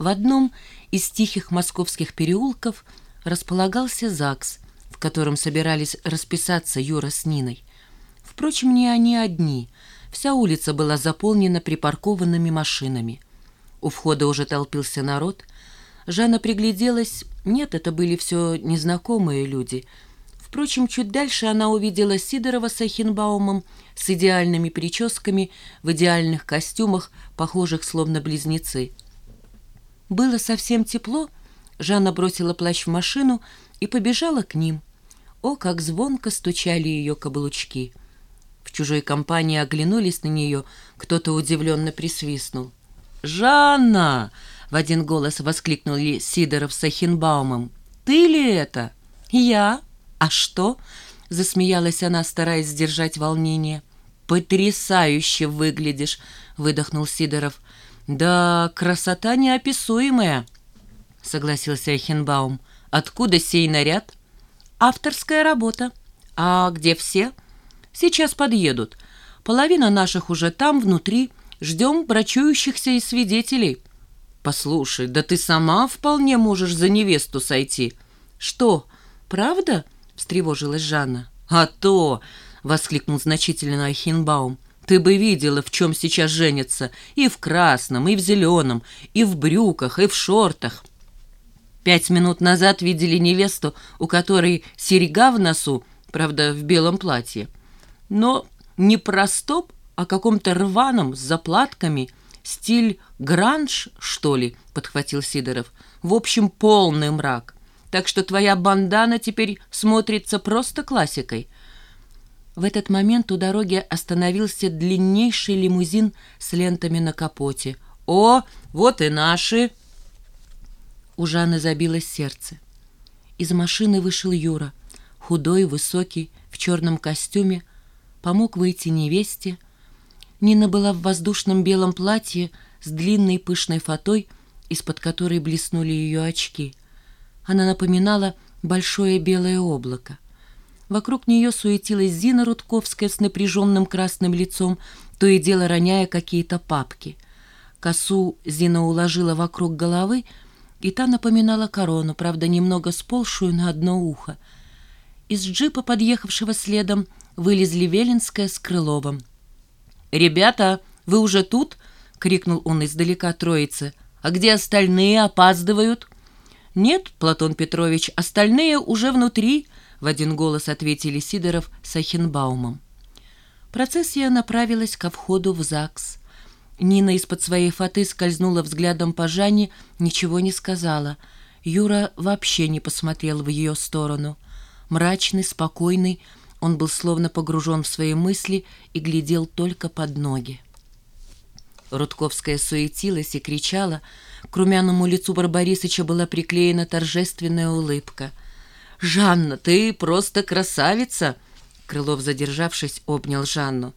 В одном из тихих московских переулков располагался ЗАГС, в котором собирались расписаться Юра с Ниной. Впрочем, не они одни. Вся улица была заполнена припаркованными машинами. У входа уже толпился народ. Жанна пригляделась. Нет, это были все незнакомые люди. Впрочем, чуть дальше она увидела Сидорова с Ахенбаумом с идеальными прическами, в идеальных костюмах, похожих словно близнецы. Было совсем тепло, Жанна бросила плащ в машину и побежала к ним. О, как звонко стучали ее каблучки! В чужой компании оглянулись на нее, кто-то удивленно присвистнул. «Жанна!» — в один голос воскликнули Сидоров с Ахенбаумом. «Ты ли это?» «Я? А что?» — засмеялась она, стараясь сдержать волнение. «Потрясающе выглядишь!» — выдохнул Сидоров. «Да, красота неописуемая», — согласился Эхенбаум. «Откуда сей наряд?» «Авторская работа. А где все?» «Сейчас подъедут. Половина наших уже там, внутри. Ждем брачующихся и свидетелей». «Послушай, да ты сама вполне можешь за невесту сойти». «Что, правда?» — встревожилась Жанна. «А то!» — воскликнул значительно Ахенбаум. Ты бы видела, в чем сейчас женятся. И в красном, и в зеленом, и в брюках, и в шортах. Пять минут назад видели невесту, у которой серега в носу, правда, в белом платье. Но не простом, а каком-то рваном, с заплатками. Стиль гранж, что ли, подхватил Сидоров. В общем, полный мрак. Так что твоя бандана теперь смотрится просто классикой. В этот момент у дороги остановился длиннейший лимузин с лентами на капоте. «О, вот и наши!» У Жанны забилось сердце. Из машины вышел Юра, худой, высокий, в черном костюме, помог выйти невесте. Нина была в воздушном белом платье с длинной пышной фатой, из-под которой блеснули ее очки. Она напоминала большое белое облако. Вокруг нее суетилась Зина Рудковская с напряженным красным лицом, то и дело роняя какие-то папки. Косу Зина уложила вокруг головы, и та напоминала корону, правда, немного сползшую на одно ухо. Из джипа, подъехавшего следом, вылезли Велинская с Крыловым. «Ребята, вы уже тут?» — крикнул он издалека троицы. «А где остальные? Опаздывают?» «Нет, Платон Петрович, остальные уже внутри», в один голос ответили Сидоров с Ахенбаумом. Процессия направилась ко входу в ЗАГС. Нина из-под своей фаты скользнула взглядом по Жанне, ничего не сказала. Юра вообще не посмотрел в ее сторону. Мрачный, спокойный, он был словно погружен в свои мысли и глядел только под ноги. Рудковская суетилась и кричала. К румяному лицу Барбарисыча была приклеена торжественная улыбка — «Жанна, ты просто красавица!» Крылов, задержавшись, обнял Жанну.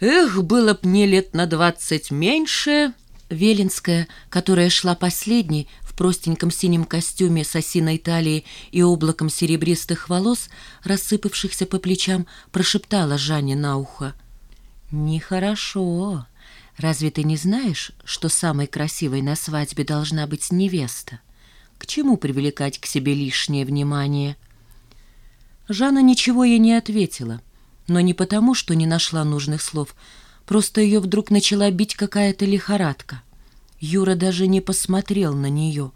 «Эх, было б мне лет на двадцать меньше!» Велинская, которая шла последней, в простеньком синем костюме с осиной талии и облаком серебристых волос, рассыпавшихся по плечам, прошептала Жанне на ухо. «Нехорошо. Разве ты не знаешь, что самой красивой на свадьбе должна быть невеста?» К чему привлекать к себе лишнее внимание? Жанна ничего ей не ответила, но не потому, что не нашла нужных слов, просто ее вдруг начала бить какая-то лихорадка. Юра даже не посмотрел на нее.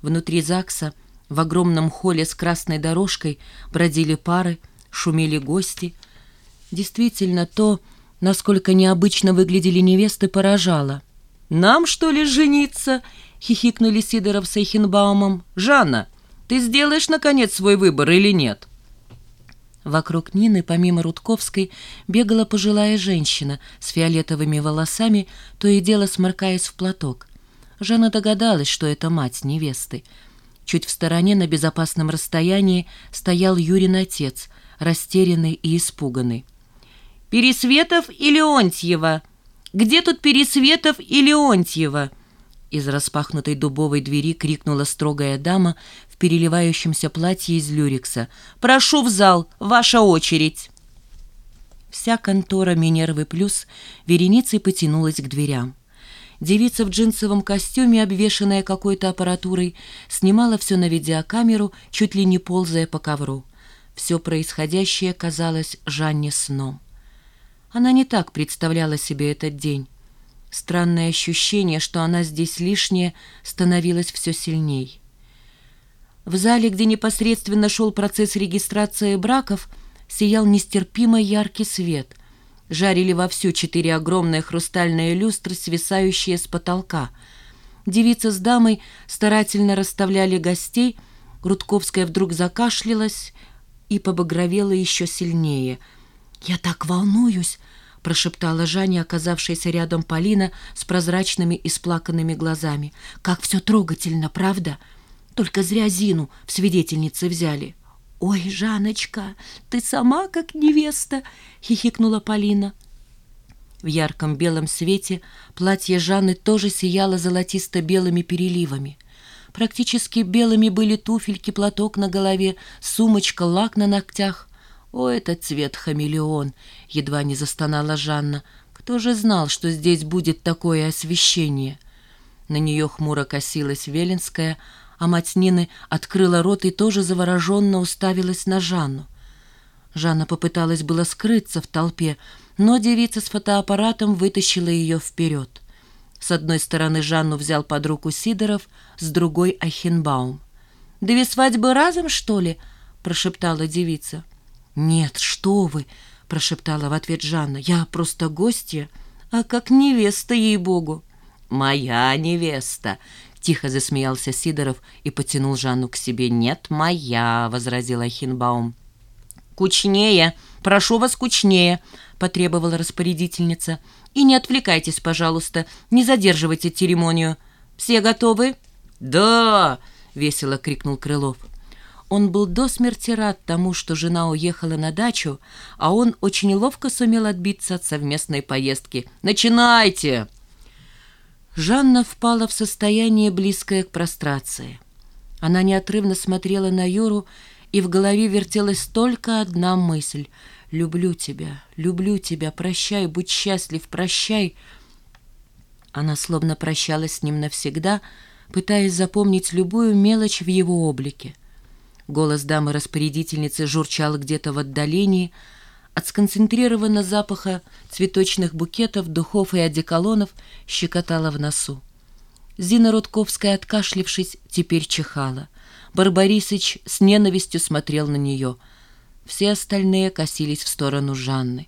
Внутри ЗАГСа, в огромном холле с красной дорожкой, бродили пары, шумели гости. Действительно, то, насколько необычно выглядели невесты, поражало. «Нам, что ли, жениться?» — хихикнули Сидоров с Эйхенбаумом. «Жанна, ты сделаешь, наконец, свой выбор или нет?» Вокруг Нины, помимо Рудковской, бегала пожилая женщина с фиолетовыми волосами, то и дело сморкаясь в платок. Жанна догадалась, что это мать невесты. Чуть в стороне, на безопасном расстоянии, стоял Юрин отец, растерянный и испуганный. «Пересветов и Леонтьева! Где тут Пересветов и Леонтьева?» Из распахнутой дубовой двери крикнула строгая дама в переливающемся платье из люрикса. «Прошу в зал! Ваша очередь!» Вся контора «Минервы Плюс» вереницей потянулась к дверям. Девица в джинсовом костюме, обвешанная какой-то аппаратурой, снимала все на видеокамеру, чуть ли не ползая по ковру. Все происходящее казалось Жанне сном. Она не так представляла себе этот день. Странное ощущение, что она здесь лишняя, становилось все сильней. В зале, где непосредственно шел процесс регистрации браков, сиял нестерпимо яркий свет. Жарили вовсю четыре огромные хрустальные люстры, свисающие с потолка. Девица с дамой старательно расставляли гостей. Рудковская вдруг закашлялась и побагровела еще сильнее. «Я так волнуюсь!» — прошептала Жаня, оказавшаяся рядом Полина с прозрачными и сплаканными глазами. «Как все трогательно, правда? Только зря Зину в свидетельницы взяли». «Ой, Жаночка, ты сама как невеста!» — хихикнула Полина. В ярком белом свете платье Жанны тоже сияло золотисто-белыми переливами. Практически белыми были туфельки, платок на голове, сумочка, лак на ногтях. «О, этот цвет хамелеон!» — едва не застонала Жанна. «Кто же знал, что здесь будет такое освещение?» На нее хмуро косилась Велинская, а мать Нины открыла рот и тоже завороженно уставилась на Жанну. Жанна попыталась было скрыться в толпе, но девица с фотоаппаратом вытащила ее вперед. С одной стороны Жанну взял под руку Сидоров, с другой — Ахенбаум. «Две свадьбы разом, что ли?» — прошептала девица. «Нет, что вы!» — прошептала в ответ Жанна. «Я просто гостья, а как невеста, ей-богу!» «Моя невеста!» — тихо засмеялся Сидоров и потянул Жанну к себе. «Нет, моя!» — возразила Ахинбаум. «Кучнее! Прошу вас, кучнее!» — потребовала распорядительница. «И не отвлекайтесь, пожалуйста, не задерживайте церемонию. Все готовы?» «Да!» — весело крикнул Крылов. Он был до смерти рад тому, что жена уехала на дачу, а он очень ловко сумел отбиться от совместной поездки. «Начинайте!» Жанна впала в состояние, близкое к прострации. Она неотрывно смотрела на Юру, и в голове вертелась только одна мысль — «Люблю тебя, люблю тебя, прощай, будь счастлив, прощай». Она словно прощалась с ним навсегда, пытаясь запомнить любую мелочь в его облике. Голос дамы-распорядительницы журчал где-то в отдалении — от сконцентрированного запаха цветочных букетов, духов и одеколонов щекотала в носу. Зина Рудковская, откашлившись, теперь чихала. Барбарисыч с ненавистью смотрел на нее. Все остальные косились в сторону Жанны.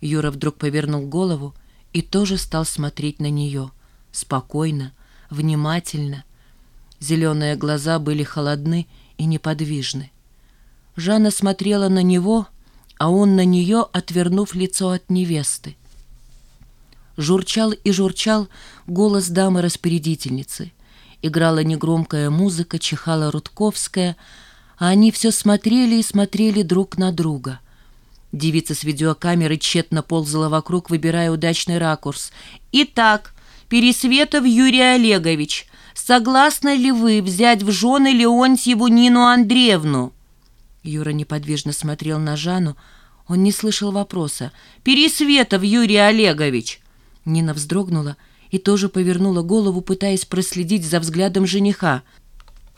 Юра вдруг повернул голову и тоже стал смотреть на нее. Спокойно, внимательно. Зеленые глаза были холодны и неподвижны. Жанна смотрела на него — а он на нее, отвернув лицо от невесты. Журчал и журчал голос дамы-распорядительницы. Играла негромкая музыка, чихала Рудковская, а они все смотрели и смотрели друг на друга. Девица с видеокамеры тщетно ползала вокруг, выбирая удачный ракурс. «Итак, Пересветов Юрий Олегович, согласны ли вы взять в жены Леонтьеву Нину Андреевну?» Юра неподвижно смотрел на Жанну. Он не слышал вопроса. «Пересветов Юрий Олегович!» Нина вздрогнула и тоже повернула голову, пытаясь проследить за взглядом жениха.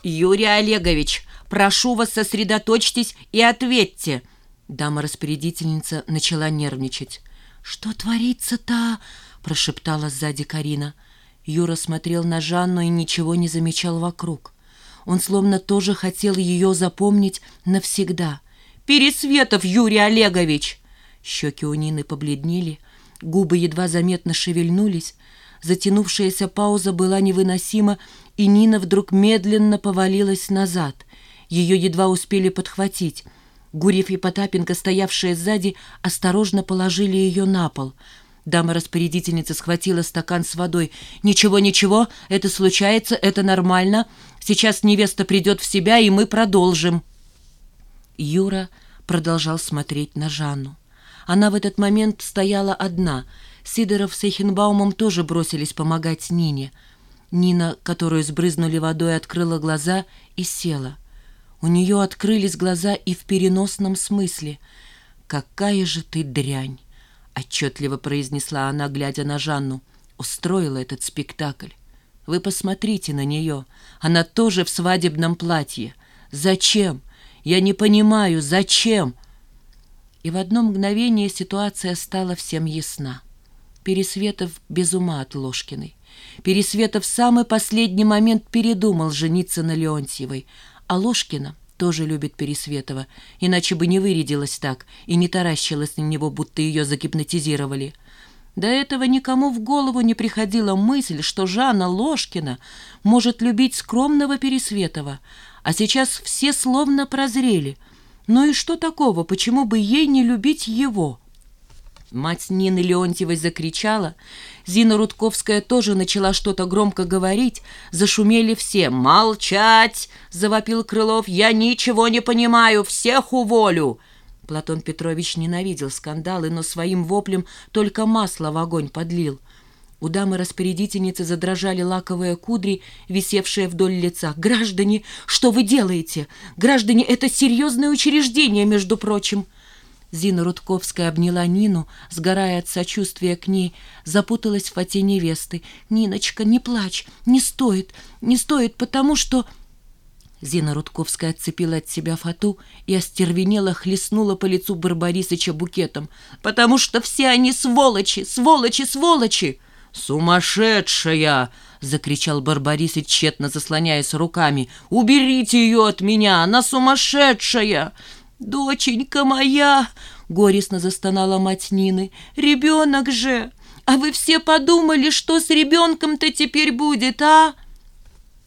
«Юрий Олегович, прошу вас, сосредоточьтесь и ответьте!» Дама-распорядительница начала нервничать. «Что творится-то?» — прошептала сзади Карина. Юра смотрел на Жанну и ничего не замечал вокруг. Он словно тоже хотел ее запомнить навсегда. «Пересветов Юрий Олегович!» Щеки у Нины побледнели, губы едва заметно шевельнулись. Затянувшаяся пауза была невыносима, и Нина вдруг медленно повалилась назад. Ее едва успели подхватить. Гурьев и Потапенко, стоявшие сзади, осторожно положили ее на пол — Дама-распорядительница схватила стакан с водой. «Ничего, ничего, это случается, это нормально. Сейчас невеста придет в себя, и мы продолжим». Юра продолжал смотреть на Жанну. Она в этот момент стояла одна. Сидоров с Эйхенбаумом тоже бросились помогать Нине. Нина, которую сбрызнули водой, открыла глаза и села. У нее открылись глаза и в переносном смысле. «Какая же ты дрянь!» Отчетливо произнесла она, глядя на Жанну. устроила этот спектакль. Вы посмотрите на нее. Она тоже в свадебном платье. Зачем? Я не понимаю, зачем?» И в одно мгновение ситуация стала всем ясна. Пересветов без ума от Ложкиной. Пересветов в самый последний момент передумал жениться на Леонтьевой, а Ложкина тоже любит Пересветова, иначе бы не вырядилась так и не таращилась на него, будто ее загипнотизировали. До этого никому в голову не приходила мысль, что Жанна Ложкина может любить скромного Пересветова, а сейчас все словно прозрели. Ну и что такого, почему бы ей не любить его?» Мать Нины Леонтьевой закричала. Зина Рудковская тоже начала что-то громко говорить. Зашумели все. «Молчать!» — завопил Крылов. «Я ничего не понимаю! Всех уволю!» Платон Петрович ненавидел скандалы, но своим воплем только масло в огонь подлил. У дамы-распорядительницы задрожали лаковые кудри, висевшие вдоль лица. «Граждане, что вы делаете? Граждане, это серьезное учреждение, между прочим!» Зина Рудковская обняла Нину, сгорая от сочувствия к ней, запуталась в фате невесты. «Ниночка, не плачь, не стоит, не стоит, потому что...» Зина Рудковская отцепила от себя фату и остервенела хлестнула по лицу Барбарисыча букетом. «Потому что все они сволочи, сволочи, сволочи!» «Сумасшедшая!» — закричал Барбарисыч, тщетно заслоняясь руками. «Уберите ее от меня! Она сумасшедшая!» «Доченька моя!» — горестно застонала мать Нины. «Ребенок же! А вы все подумали, что с ребенком-то теперь будет, а?»